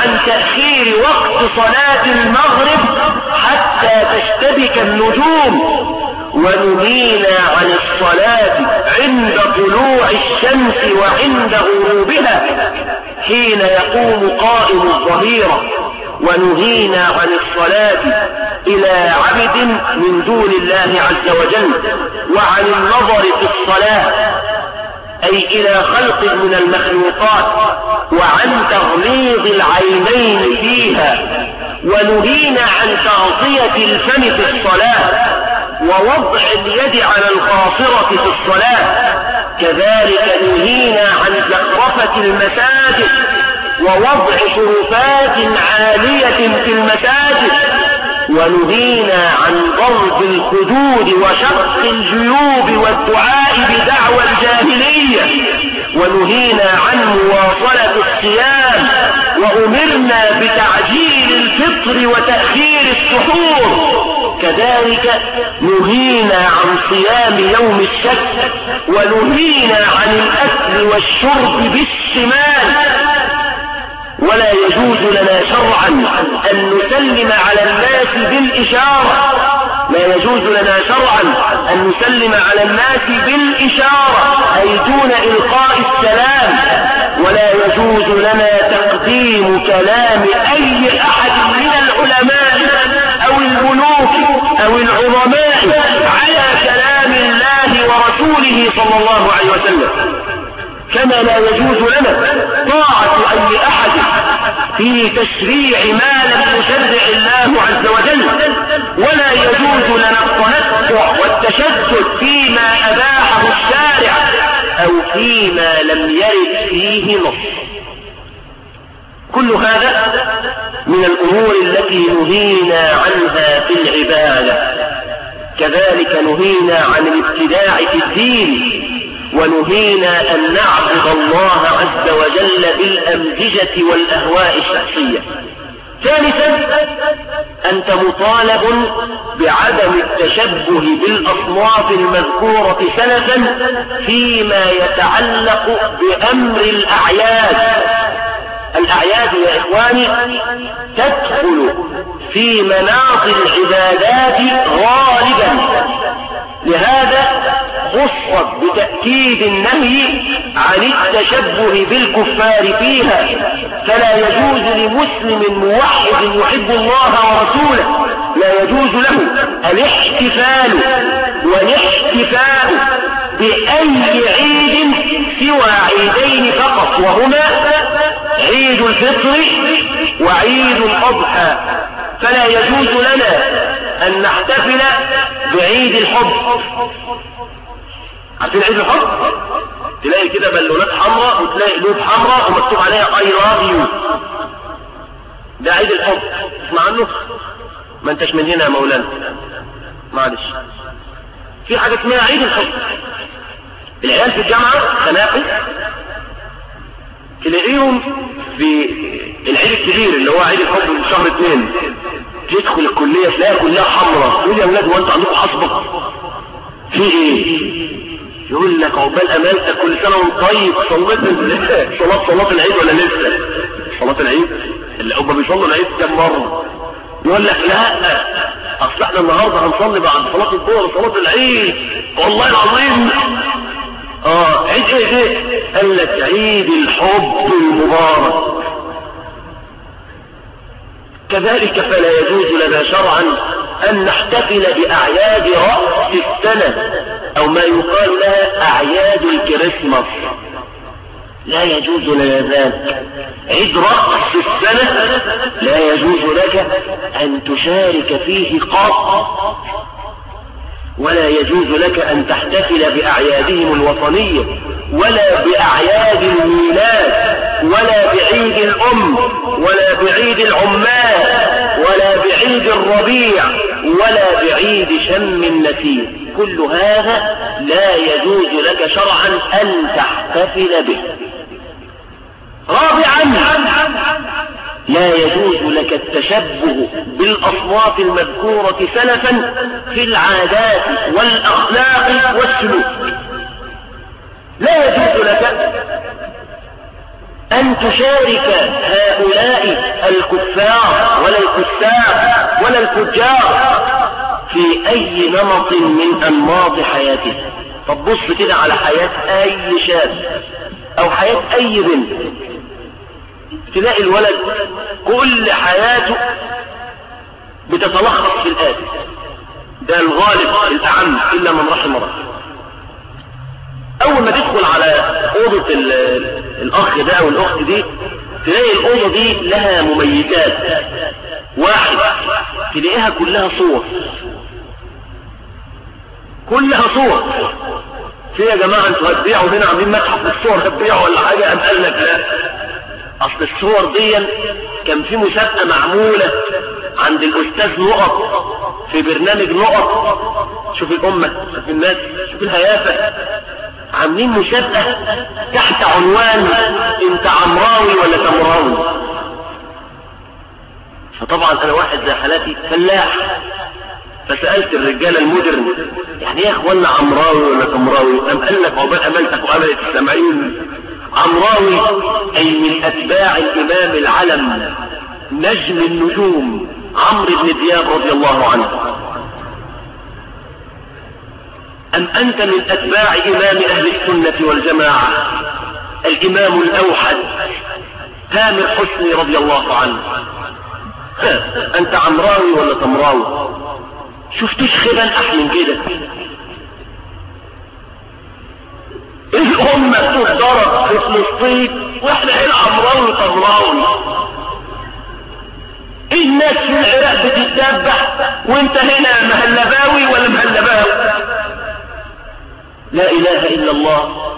عن تأخير وقت صلاة المغرب حتى تشتبك النجوم ونهينا عن الصلاة عند طلوع الشمس وعند غروبها حين يقوم قائم الظهيرة ونهينا عن الصلاة إلى عبد من دون الله عز وجل وعن النظر في الصلاة أي إلى خلق من المخلوقات وعن تغليظ العينين فيها ونهينا عن تغطية الفم في الصلاة ووضع اليد على الخاصرة في الصلاة. كذلك نهينا عن زخرفة المساجد ووضع شرفات عالية في المساجد ونهينا عن ضرب الخدود وشق الجيوب والدعاء بدعوى الجاهلية. ونهينا عن مواصلة الصيام. وأمرنا بتعجيل الفطر وتأخير السحور. كذلك نهينا عن صيام يوم الشك ونهينا عن الأكل والشرب بالشمال. ولا يجوز لنا شرعا أن نسلم على الناس بالإشارة. لا يجوز لنا شرعا أن نسلم على الناس بالإشارة أي دون إلقاء السلام. ولا يجوز لنا تقديم كلام أي أحد من العلماء أو الملوك أو العظماء على كلام الله ورسوله صلى الله عليه وسلم. كما لا يجوز لنا طاعة في تشريع ما لم يشرع الله عز وجل. ولا يجوز لنا التنطع والتشدد فيما أباحه الشارع أو فيما لم يرد فيه نص. كل هذا من الأمور التي نهينا عنها في العبادة. كذلك نهينا عن الابتداع في الدين. ونهينا أن نعبد الله عز وجل بالأمزجة والأهواء الشخصية. ثالثا أنت مطالب بعدم التشبه بالأصناف المذكورة سلفا فيما يتعلق بأمر الأعياد. الأعياد يا إخواني تدخل في مناط العبادات خصت بتأكيد النهي عن التشبه بالكفار فيها فلا يجوز لمسلم موحد يحب الله ورسوله لا يجوز له الاحتفال والاحتفاء بأي عيد سوى عيدين فقط وهما عيد الفطر وعيد الأضحى. فلا يجوز لنا أن نحتفل بعيد الحب. عارفين عيد الحب تلاقي كده بالونات حمراء وتلاقي قلوب حمراء ومكتوب عليها اي لاف يو ده عيد الحب. اسمع عنه؟ ما انتش من هنا يا مولانا. معلش. في حاجة اسمها عيد الحب. العيال في الجامعة خناقي تلاقيهم في العيد الكبير اللي هو عيد الحب من شهر اثنين تدخل الكلية تلاقيها كلها حمراء تقول يا ولاد هو أنتوا عندكم حصبه في إيه؟ يقول لك عقبال امانتك كل سنة وأنت طيب صليت صلاه صلاة العيد ولا لسه؟ صلاة العيد؟ اللي هم بيصلوا العيد كم مرة؟ يقول لك لا. أصل إحنا النهارده هنصلي بعد صلاة الظهر صلاة العيد. والله العظيم. آه عيد إيه إيه؟ قال لك عيد الحب المبارك. كذلك فلا يجوز لنا شرعا أن نحتفل بأعياد رأس السنة. أو ما يقال لها أعياد الكريسماس. لا يجوز لنا ذلك عيد رأس السنة. لا يجوز لك أن تشارك فيه قط ولا يجوز لك أن تحتفل بأعيادهم الوطنية. ولا بأعياد الميلاد. ولا بعيد الأم. ولا بعيد العمال. ولا بعيد الربيع. ولا بعيد شم النسيم. كل هذا لا يجوز لك شرعا أن تحتفل به. رابعا لا يجوز لك التشبه بالأصوات المذكورة سلفا في العادات والأخلاق والسلوك. لا يجوز لك أن تشارك هؤلاء الكفار ولا الكساب ولا الفجار في أي نمط من انماط حياته طب بص كده على حياة أي شاب أو حياة أي بنت. تلاقي الولد كل حياته بتتلخص في الآتي. ده الغالب الأعم إلا من رحم الله أول ما تدخل على أوضة الأخ ده أو الأخت دي تلاقي الأوضة دي لها مميزات. واحد تلاقيها كلها صور. كلها صور. في يا جماعة أنتوا هتبيعوا هنا عاملين متحف الصور هتبيعوا ولا حاجة؟ أم قال لك لا. أصل الصور دي كان في مسابقة معمولة عند الأستاذ نقط في برنامج نقط. شوف الأمة شوف الناس شوف الهيافة. عاملين مسابقة تحت عنوان انت عمراوي ولا تمراوي. فطبعا أنا واحد زي حالاتي فلاح. فسألت الرجالة المودرن يعني إيه اخوانا عمراوي ولا تمراوي؟ أم قال لك عقبال امالتك وعملت السامعين عمراوي أي من أتباع الإمام العلم نجم النجوم عمرو بن دياب رضي الله عنه. أم أنت من أتباع إمام أهل السنة والجماعة؟ الإمام الأوحد. تامر حسني رضي الله عنه. أنت عمراوي ولا تمراوي شفتوش خبا أحلم كده؟ الأمة تضرب في فلسطين وإحنا هنا عمراوي طمراوي الناس في العراق بتتذبح وأنت هنا مهلباوي ولا مهلباوي؟ لا إله إلا الله.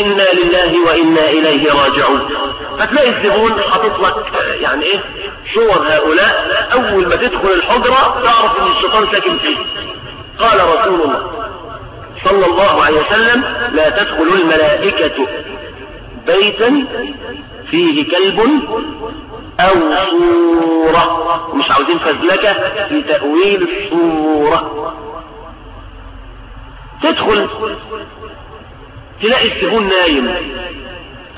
إنا لله وإنا إليه راجعون. فتلاقي الزبون حاطط لك يعني إيه صور هؤلاء. أول ما تدخل الحجرة تعرف إن الشيطان ساكن فيه. قال رسول الله صلى الله عليه وسلم لا تدخل الملائكة بيتا فيه كلب أو صورة. مش عاوزين فزلكة في تأويل الصورة. تدخل تلاقي السجون نايم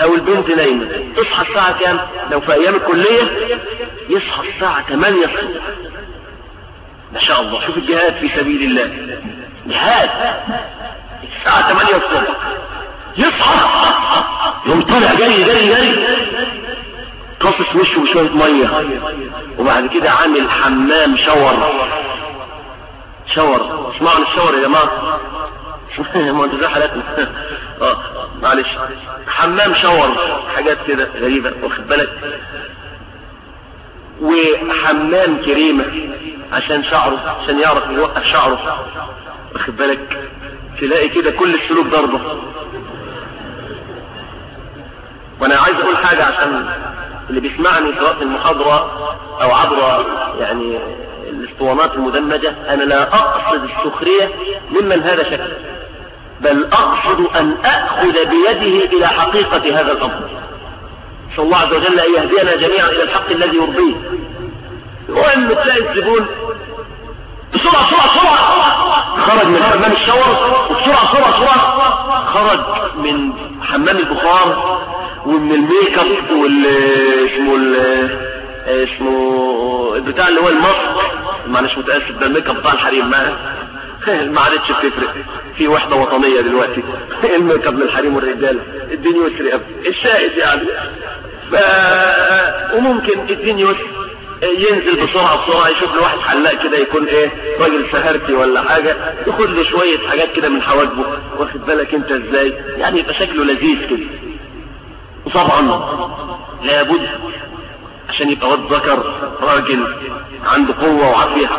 أو البنت نايمة. تصحى الساعة كام؟ لو في أيام الكلية يصحى الساعة 8 الصبح. ما شاء الله. شوف الجهاد في سبيل الله. جهاد. الساعة 8 الصبح. يصحى. يوم طالع جري جري جري قصص وشه بشوية مية. وبعد كده عامل حمام شاور. شاور. اسمعوا الشاور يا جماعة. ما انت زي حالاتنا آه معلش. حمام شاور حاجات كده غريبة واخد بالك؟ وحمام كريمة عشان شعره عشان يعرف يوقف شعره واخد بالك؟ تلاقي كده كل السلوك ضربة. وأنا عايز أقول حاجة عشان اللي بيسمعني سواء في المحاضرة أو عبر يعني الاسطوانات المدمجة أنا لا أقصد السخرية ممن هذا شكل. بل أقصد أن اخذ بيده إلى حقيقة هذا الأمر. نسال الله عز وجل ان يهدينا جميعا إلى الحق الذي يرضيه. وان تلاقي الزبون بسرعة بسرعة بسرعة خرج من حمام ال shower بسرعة بسرعة بسرعة خرج من حمام البخار ومن ال make up وال اسمه اسمه البتاع اللي هو ال mask. معلش متأسف ده ال make up بتاع الحريم ما ما عادتش بتفرق. في وحدة وطنية دلوقتي. ال make up للحريم والرجال. الدين يسري اب الشاهد يعني. ف... وممكن الدين يسري. ينزل بسرعة بسرعة يشوف له واحد حلاق كده يكون إيه راجل سهرتي ولا حاجة. ياخد له شوية حاجات كده من حواجبه. واخد بالك أنت إزاي؟ يعني يبقى شكله لذيذ كده. وطبعا لابد عشان يبقى ذكر راجل عنده قوة وعافية.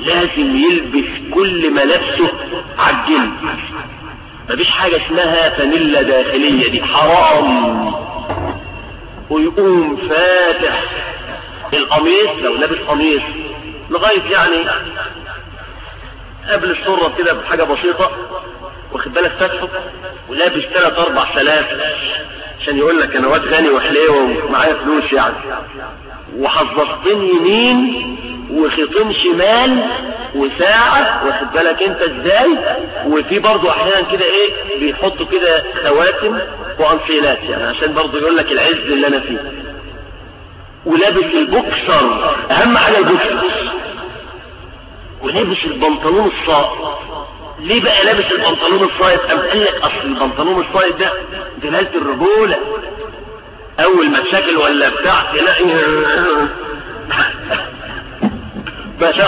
لازم يلبس كل ملابسه عالجلد مفيش حاجة اسمها فانيلا داخلية دي. حرام. ويقوم فاتح القميص لو لابس قميص لغاية يعني قبل السرة كده بحاجة بسيطة واخد بالك فاتحه؟ ولابس ثلاث أربع سلاف عشان يقول لك أنا واد غني وحليوه ومعايا فلوس يعني. وحظظتين يمين وخيطين شمال وساعة واخد بالك انت إزاي؟ وفي برضو أحيانا كده إيه بيحطوا كده خواتم وانسيلات يعني عشان برضو يقول لك العز اللي أنا فيه. ولابس البوكسر أهم حاجة البوكسر. ولابس البنطلون الصائب. ليه بقى لابس البنطلون الصايد أم قال لك أصل البنطلون الصايد ده دلالة الرجولة. أول ما تشكل ولا بتاع تلاقي ما شاء